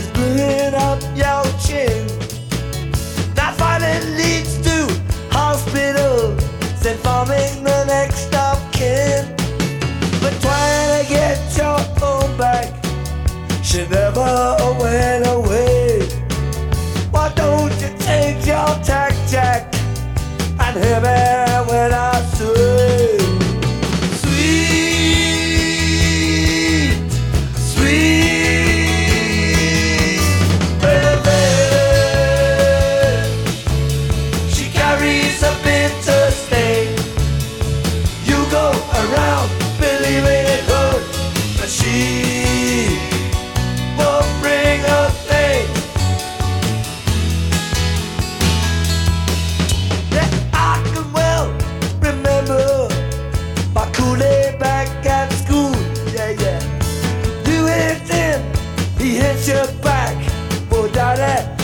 is blowing up your chin. That finally leads to hospital, then farming the next of kin. But trying to get your own back, she never went away. Why don't you change your tack, Jack, and hear me? about it.